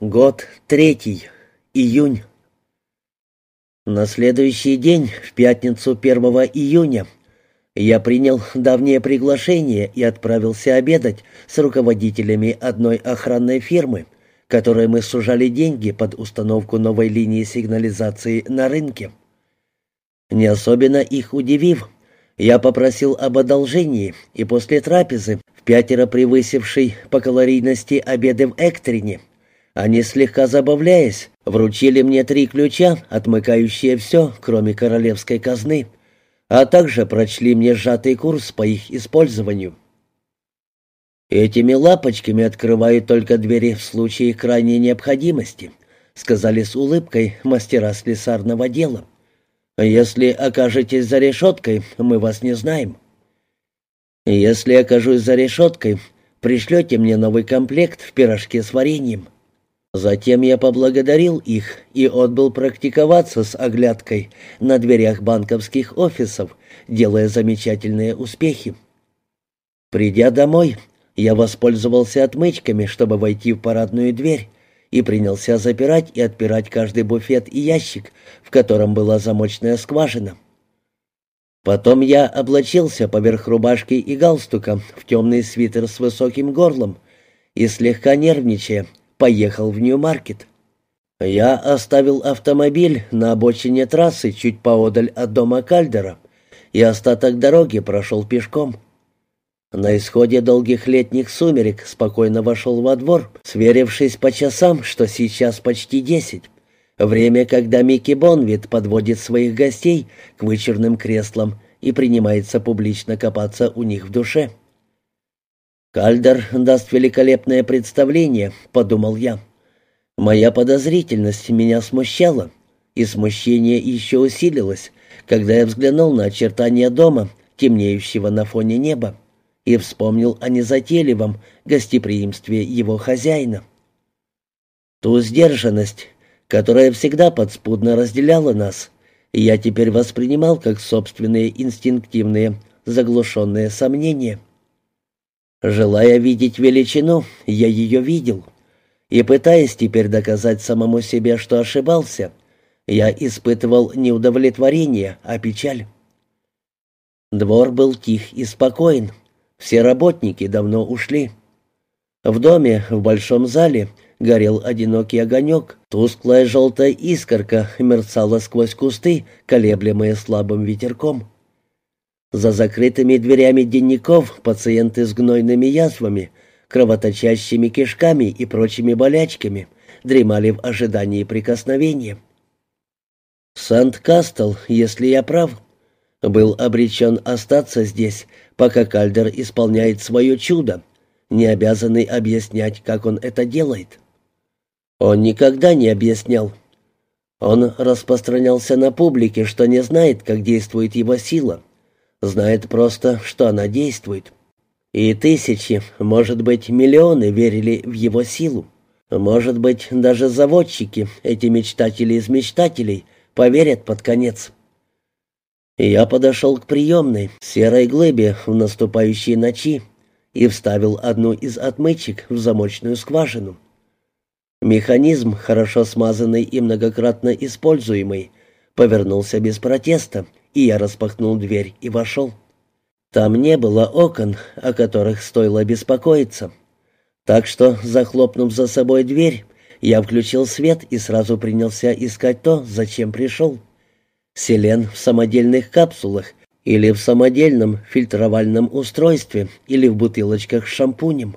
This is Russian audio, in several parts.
Год третий. Июнь. На следующий день, в пятницу 1 июня, я принял давнее приглашение и отправился обедать с руководителями одной охранной фирмы, которой мы сужали деньги под установку новой линии сигнализации на рынке. Не особенно их удивив, я попросил об одолжении, и после трапезы, в пятеро превысившей по калорийности обеды в Эктрине, они, слегка забавляясь, вручили мне три ключа, отмыкающие все, кроме королевской казны, а также прочли мне сжатый курс по их использованию. «Этими лапочками открывают только двери в случае крайней необходимости», сказали с улыбкой мастера слесарного дела. «Если окажетесь за решеткой, мы вас не знаем». «Если окажусь за решеткой, пришлете мне новый комплект в пирожке с вареньем». Затем я поблагодарил их и отбыл практиковаться с оглядкой на дверях банковских офисов, делая замечательные успехи. Придя домой, я воспользовался отмычками, чтобы войти в парадную дверь, и принялся запирать и отпирать каждый буфет и ящик, в котором была замочная скважина. Потом я облачился поверх рубашки и галстука в темный свитер с высоким горлом и, слегка нервничая, поехал в Нью-Маркет. Я оставил автомобиль на обочине трассы чуть поодаль от дома Кальдера и остаток дороги прошел пешком. На исходе долгих летних сумерек спокойно вошел во двор, сверившись по часам, что сейчас почти десять. Время, когда Микки Бонвит подводит своих гостей к вычурным креслам и принимается публично копаться у них в душе. «Кальдер даст великолепное представление», — подумал я. Моя подозрительность меня смущала, и смущение еще усилилось, когда я взглянул на очертания дома, темнеющего на фоне неба, и вспомнил о незатейливом гостеприимстве его хозяина. Ту сдержанность, которая всегда подспудно разделяла нас, я теперь воспринимал как собственные инстинктивные, заглушенные сомнения — Желая видеть величину, я ее видел. И пытаясь теперь доказать самому себе, что ошибался, я испытывал не удовлетворение, а печаль. Двор был тих и спокоен. Все работники давно ушли. В доме, в большом зале, горел одинокий огонек. Тусклая желтая искорка мерцала сквозь кусты, колеблемые слабым ветерком. За закрытыми дверями денников пациенты с гнойными язвами, кровоточащими кишками и прочими болячками дремали в ожидании прикосновения. Сант-Кастл, если я прав, был обречен остаться здесь, пока Кальдер исполняет свое чудо, не обязанный объяснять, как он это делает. Он никогда не объяснял. Он распространялся на публике, что не знает, как действует его сила — знает просто, что она действует. И тысячи, может быть, миллионы верили в его силу. Может быть, даже заводчики, эти мечтатели из мечтателей, поверят под конец. Я подошел к приемной, серой глыбе в наступающей ночи, и вставил одну из отмычек в замочную скважину. Механизм, хорошо смазанный и многократно используемый, повернулся без протеста и я распахнул дверь и вошел. Там не было окон, о которых стоило беспокоиться. Так что, захлопнув за собой дверь, я включил свет и сразу принялся искать то, зачем пришел. Селен в самодельных капсулах или в самодельном фильтровальном устройстве или в бутылочках с шампунем.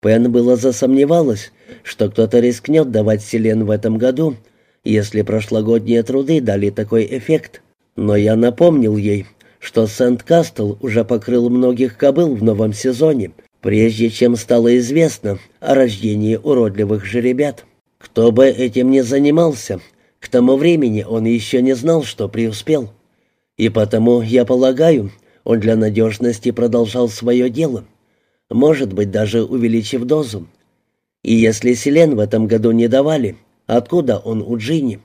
Пен было засомневалась, что кто-то рискнет давать селен в этом году, если прошлогодние труды дали такой эффект. Но я напомнил ей, что Сент-Кастл уже покрыл многих кобыл в новом сезоне, прежде чем стало известно о рождении уродливых жеребят. Кто бы этим ни занимался, к тому времени он еще не знал, что преуспел. И потому, я полагаю, он для надежности продолжал свое дело, может быть, даже увеличив дозу. И если селен в этом году не давали, откуда он у Джинни?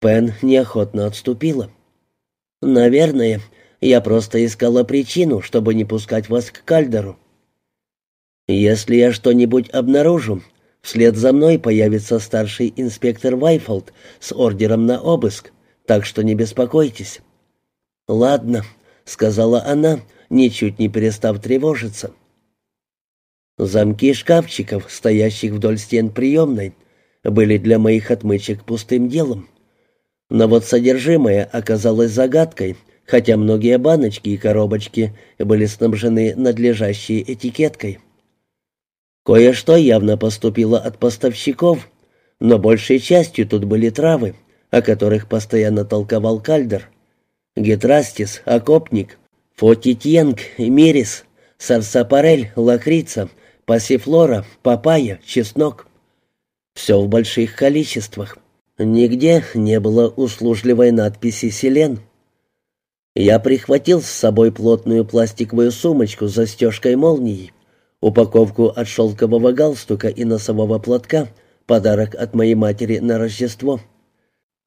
Пен неохотно отступила. «Наверное, я просто искала причину, чтобы не пускать вас к Кальдеру. Если я что-нибудь обнаружу, Вслед за мной появится старший инспектор Вайфолд с ордером на обыск, так что не беспокойтесь». «Ладно», — сказала она, ничуть не перестав тревожиться. Замки шкафчиков, стоящих вдоль стен приемной, были для моих отмычек пустым делом. Но вот содержимое оказалось загадкой, хотя многие баночки и коробочки были снабжены надлежащей этикеткой. Кое-что явно поступило от поставщиков, но большей частью тут были травы, о которых постоянно толковал Кальдер. Гетрастис, окопник, фотитьенг, мирис, сарсапарель, лакрица, пассифлора, папайя, чеснок. Все в больших количествах. Нигде не было услужливой надписи «Селен». Я прихватил с собой плотную пластиковую сумочку с застежкой молнией, упаковку от шелкового галстука и носового платка, подарок от моей матери на Рождество.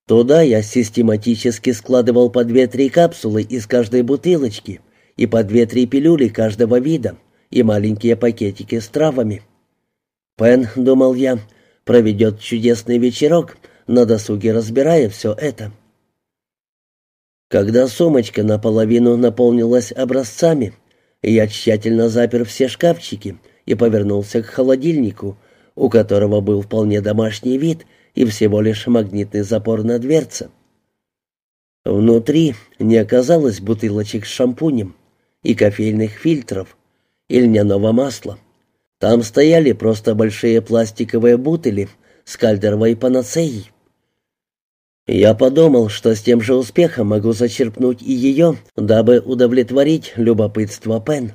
Туда я систематически складывал по две-три капсулы из каждой бутылочки и по две-три пилюли каждого вида и маленькие пакетики с травами. Пен, думал я, проведет чудесный вечерок, на досуге разбирая все это. Когда сумочка наполовину наполнилась образцами, я тщательно запер все шкафчики и повернулся к холодильнику, у которого был вполне домашний вид — и всего лишь магнитный запор на дверце. Внутри не оказалось бутылочек с шампунем и кофейных фильтров, и льняного масла. Там стояли просто большие пластиковые бутыли с кальдеровой панацеей. Я подумал, что с тем же успехом могу зачерпнуть и ее, дабы удовлетворить любопытство Пен.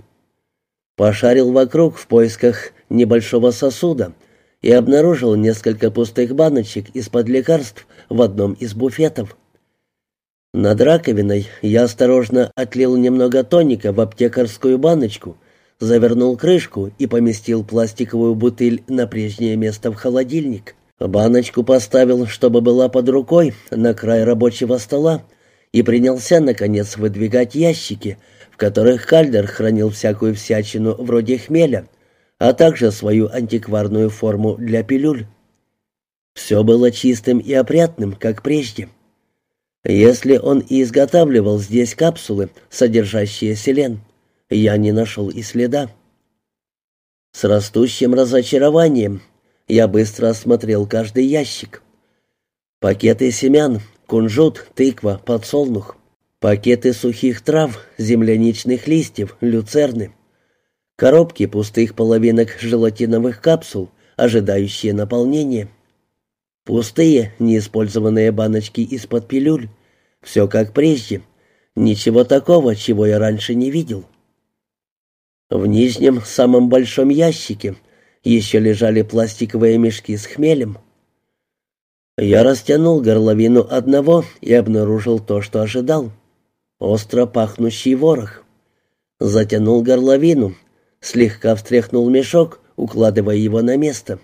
Пошарил вокруг в поисках небольшого сосуда, и обнаружил несколько пустых баночек из-под лекарств в одном из буфетов. Над раковиной я осторожно отлил немного тоника в аптекарскую баночку, завернул крышку и поместил пластиковую бутыль на прежнее место в холодильник. Баночку поставил, чтобы была под рукой, на край рабочего стола, и принялся, наконец, выдвигать ящики, в которых Кальдер хранил всякую всячину вроде хмеля, а также свою антикварную форму для пилюль. Все было чистым и опрятным, как прежде. Если он и изготавливал здесь капсулы, содержащие селен, я не нашел и следа. С растущим разочарованием я быстро осмотрел каждый ящик. Пакеты семян, кунжут, тыква, подсолнух. Пакеты сухих трав, земляничных листьев, люцерны — коробки пустых половинок желатиновых капсул, ожидающие наполнения. Пустые, неиспользованные баночки из-под пилюль. Все как прежде. Ничего такого, чего я раньше не видел. В нижнем, самом большом ящике еще лежали пластиковые мешки с хмелем. Я растянул горловину одного и обнаружил то, что ожидал. Остро пахнущий ворох. Затянул горловину слегка встряхнул мешок, укладывая его на место,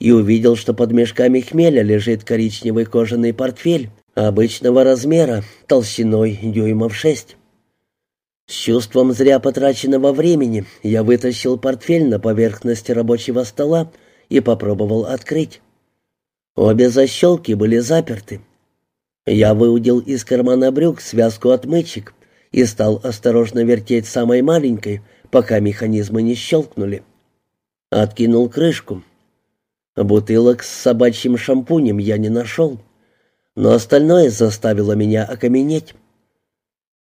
и увидел, что под мешками хмеля лежит коричневый кожаный портфель обычного размера, толщиной дюймов шесть. С чувством зря потраченного времени я вытащил портфель на поверхность рабочего стола и попробовал открыть. Обе защелки были заперты. Я выудил из кармана брюк связку отмычек и стал осторожно вертеть самой маленькой, пока механизмы не щелкнули. Откинул крышку. Бутылок с собачьим шампунем я не нашел, но остальное заставило меня окаменеть.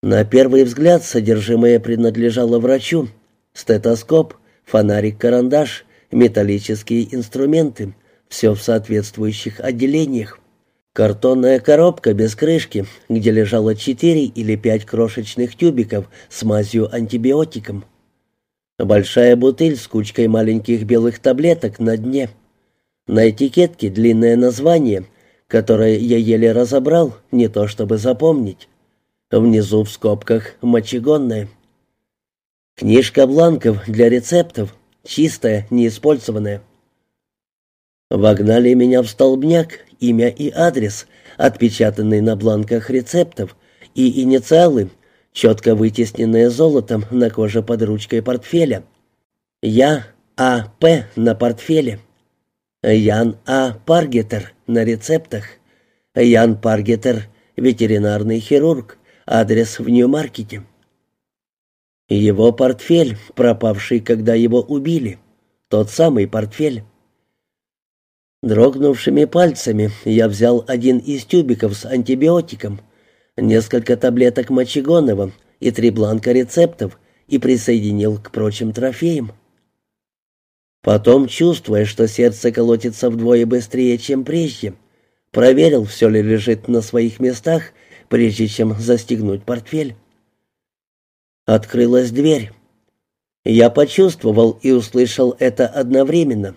На первый взгляд содержимое принадлежало врачу. Стетоскоп, фонарик-карандаш, металлические инструменты, все в соответствующих отделениях. Картонная коробка без крышки, где лежало четыре или пять крошечных тюбиков с мазью антибиотиком. Большая бутыль с кучкой маленьких белых таблеток на дне. На этикетке длинное название, которое я еле разобрал, не то чтобы запомнить. Внизу в скобках «мочегонная». Книжка бланков для рецептов, чистая, неиспользованная. Вогнали меня в столбняк, имя и адрес, отпечатанные на бланках рецептов, и инициалы четко вытесненное золотом на коже под ручкой портфеля. Я А.П. на портфеле. Ян А. Паргетер на рецептах. Ян Паргетер, ветеринарный хирург, адрес в Нью-Маркете. Его портфель, пропавший, когда его убили. Тот самый портфель. Дрогнувшими пальцами я взял один из тюбиков с антибиотиком, несколько таблеток мочегонного и три бланка рецептов и присоединил к прочим трофеям. Потом, чувствуя, что сердце колотится вдвое быстрее, чем прежде, проверил, все ли лежит на своих местах, прежде чем застегнуть портфель. Открылась дверь. Я почувствовал и услышал это одновременно.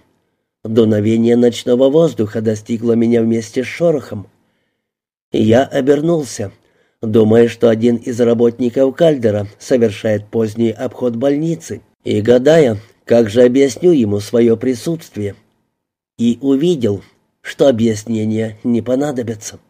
Дуновение ночного воздуха достигло меня вместе с шорохом. Я обернулся, думая, что один из работников Кальдера совершает поздний обход больницы, и гадая, как же объясню ему свое присутствие? И увидел, что объяснения не понадобятся.